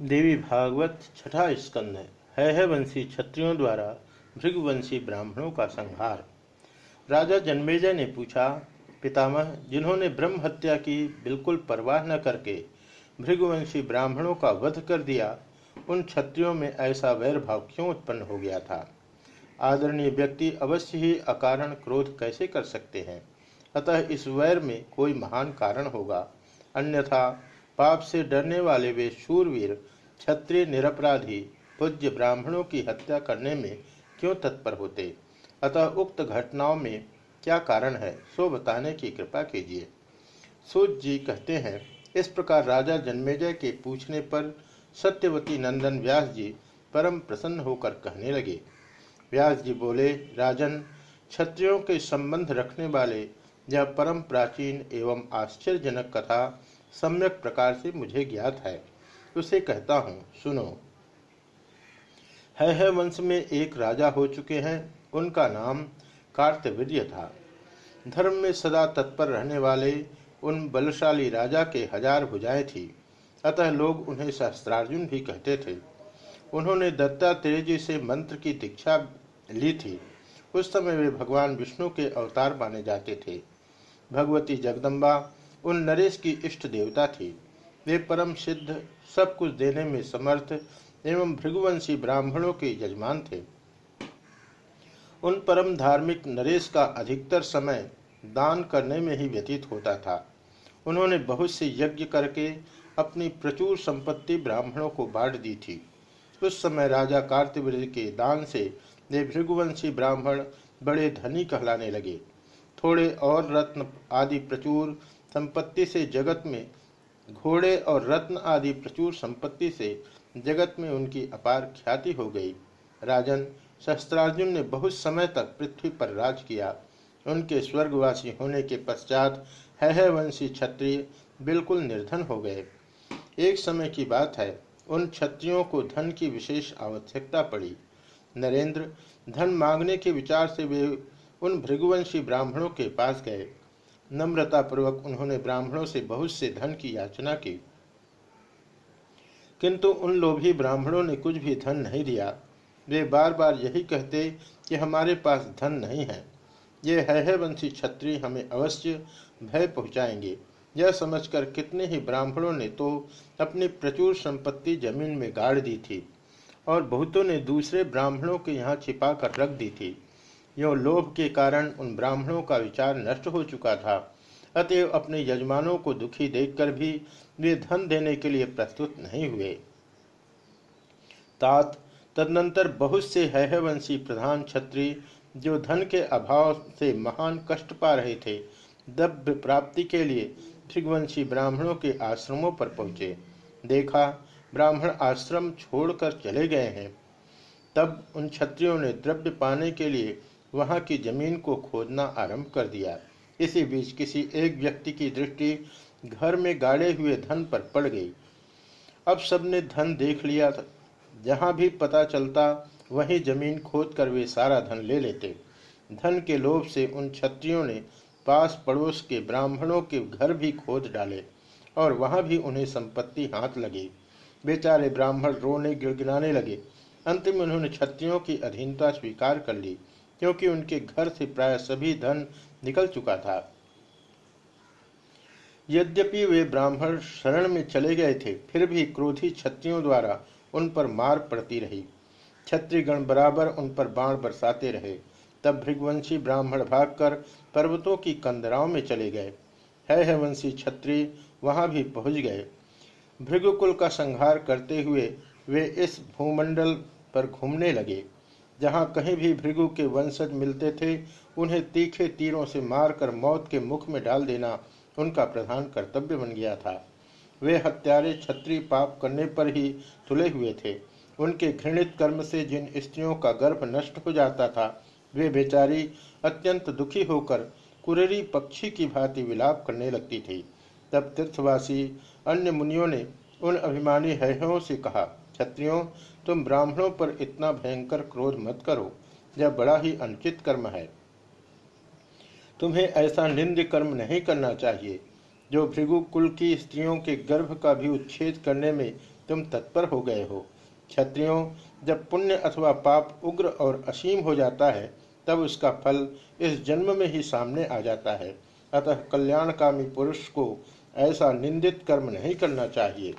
देवी भागवत छठा स्कंद है। है वंशी क्षत्रियों द्वारा भृगवंशी ब्राह्मणों का संहार। राजा जन्मेजय ने पूछा, पितामह, जिन्होंने ब्रह्म हत्या की बिल्कुल परवाह न करके भृगवंशी ब्राह्मणों का वध कर दिया, उन क्षत्रियों में ऐसा वैर भाव क्यों उत्पन्न हो गया था? आदरणीय व्यक्ति, अवश्य ही अकारण क्रोध कैसे कर सकते हैं? अतः इस वैर में कोई महान कारण होगा। अन्यथा पाप से डरने वाले वे शूरवीर, क्षत्रिय, निरपराधी, पूज्य ब्राह्मणों की हत्या करने में क्यों तत्पर होते? अतः उक्त घटनाओं में क्या कारण है, सो बताने की कृपा कीजिए। सूत जी कहते हैं, इस प्रकार राजा जन्मेजय के पूछने पर सत्यवती नंदन व्यास जी परम प्रसन्न होकर कहने लगे। व्यास जी बोले, राजन, क्षत्रियों के संबंध रखने वाले यह परम प्राचीन एवं आश्चर्यजनक कथा सम्यक प्रकार से मुझे ज्ञात है। उसे कहता हूँ सुनो। है, है वंश में एक राजा हो चुके हैं। उनका नाम कार्तवीर्य था। धर्म में सदा तत्पर रहने वाले उन बलशाली राजा के हज़ार भुजाएँ थी। अतः लोग उन्हें शस्त्रार्जुन भी कहते थे। उन्होंने दत्तात्रेय जी से मंत्र की दीक्षा ली थी। उस समय वे भगवान विष्णु के अवतार माने जाते थे। भगवती जगदम्बा उन नरेश की इष्ट देवता थी। वे परम सिद्ध, सब कुछ देने में समर्थ एवं भृगुवंशी ब्राह्मणों के यजमान थे। उन परम धार्मिक नरेश का अधिकतर समय दान करने में ही व्यतीत होता था। उन्होंने बहुत से यज्ञ करके अपनी प्रचुर संपत्ति ब्राह्मणों को बांट दी थी। उस समय राजा कार्तिवीर के दान से वे भृगुवंशी ब्राह्मण बड़े धनी कहलाने लगे। थोड़े और रत्न आदि प्रचुर संपत्ति से जगत में घोड़े और रत्न आदि प्रचुर संपत्ति से जगत में उनकी अपार ख्याति हो गई। राजन शस्त्रार्जुन ने बहुत समय तक पृथ्वी पर राज किया। उनके स्वर्गवासी होने के पश्चात है वंशी क्षत्रिय बिल्कुल निर्धन हो गए। एक समय की बात है, उन क्षत्रियों को धन की विशेष आवश्यकता पड़ी। नरेंद्र, धन मांगने के विचार से वे उन भृगुवंशी ब्राह्मणों के पास गए। नम्रता पूर्वक उन्होंने ब्राह्मणों से बहुत से धन की याचना की। किंतु उन लोभी ब्राह्मणों ने कुछ भी धन नहीं दिया। वे बार बार यही कहते कि हमारे पास धन नहीं है। ये है, है वंशी क्षत्रिय हमें अवश्य भय पहुंचाएँगे। यह समझकर कितने ही ब्राह्मणों ने तो अपनी प्रचुर संपत्ति ज़मीन में गाड़ दी थी और बहुतों ने दूसरे ब्राह्मणों के यहाँ छिपा कर रख दी थी। यो लोभ के कारण उन ब्राह्मणों का विचार नष्ट हो चुका था। अतएव अपने यजमानों को दुखी देखकर भी वे धन देने के लिए प्रस्तुत नहीं हुए। तात, तदनंतर बहुत से हैवंशी प्रधान क्षत्रिय जो धन के अभाव से महान कष्ट पा रहे थे दब्य प्राप्ति के लिए त्रिगवंशी ब्राह्मणों के आश्रमों पर पहुँचे। देखा, ब्राह्मण आश्रम छोड़कर चले गए हैं। तब उन क्षत्रियों ने द्रव्य पाने के लिए वहाँ की ज़मीन को खोदना आरंभ कर दिया। इसी बीच किसी एक व्यक्ति की दृष्टि घर में गाड़े हुए धन पर पड़ गई। अब सबने धन देख लिया। था जहाँ भी पता चलता, वहीं ज़मीन खोद कर वे सारा धन ले लेते। धन के लोभ से उन क्षत्रियों ने पास पड़ोस के ब्राह्मणों के घर भी खोद डाले, और वहाँ भी उन्हें संपत्ति हाथ लगी। बेचारे ब्राह्मण रोने गिड़गिड़ाने लगे। अंतिम उन्होंने क्षत्रियों की अधीनता स्वीकार कर ली। क्योंकि उनके घर से प्राय सभी धन निकल चुका था। यद्यपि वे ब्राह्मण शरण में चले गए थे, फिर भी क्रोधी क्षत्रियों द्वारा उन पर मार पड़ती रही। क्षत्रिगण बराबर उन पर बाण बरसाते रहे। तब भृगवंशी ब्राह्मण भागकर पर्वतों की कंदराओं में चले गए। है वंशी छत्री वहाँ भी पहुँच गए। भृगुकुल का संहार करते हुए वे इस भूमंडल पर घूमने लगे। जहाँ कहीं भी भृगु के वंशज मिलते थे, उन्हें तीखे तीरों से मारकर मौत के मुख में डाल देना उनका प्रधान कर्तव्य बन गया था। वे हत्यारे छत्री पाप करने पर ही तुले हुए थे। उनके घृणित कर्म से जिन स्त्रियों का गर्भ नष्ट हो जाता था, वे बेचारी अत्यंत दुखी होकर कुरेरी पक्षी की भांति विलाप करने लगती थी। तब तीर्थवासी अन्य मुनियों ने उन अभिमानी हयों से कहा क्षत्रियों, तुम ब्राह्मणों पर इतना भयंकर क्रोध मत करो, यह बड़ा ही अनुचित कर्म है। तुम्हें ऐसा निंद कर्म नहीं करना चाहिए, जो भृगु कुल की स्त्रियों के गर्भ का भी उच्छेद करने में तुम तत्पर हो गए हो। क्षत्रियों, जब पुण्य अथवा पाप उग्र और असीम हो जाता है, तब उसका फल इस जन्म में ही सामने आ जाता है। अतः कल्याणकामी पुरुष को ऐसा निंदित कर्म नहीं करना चाहिए।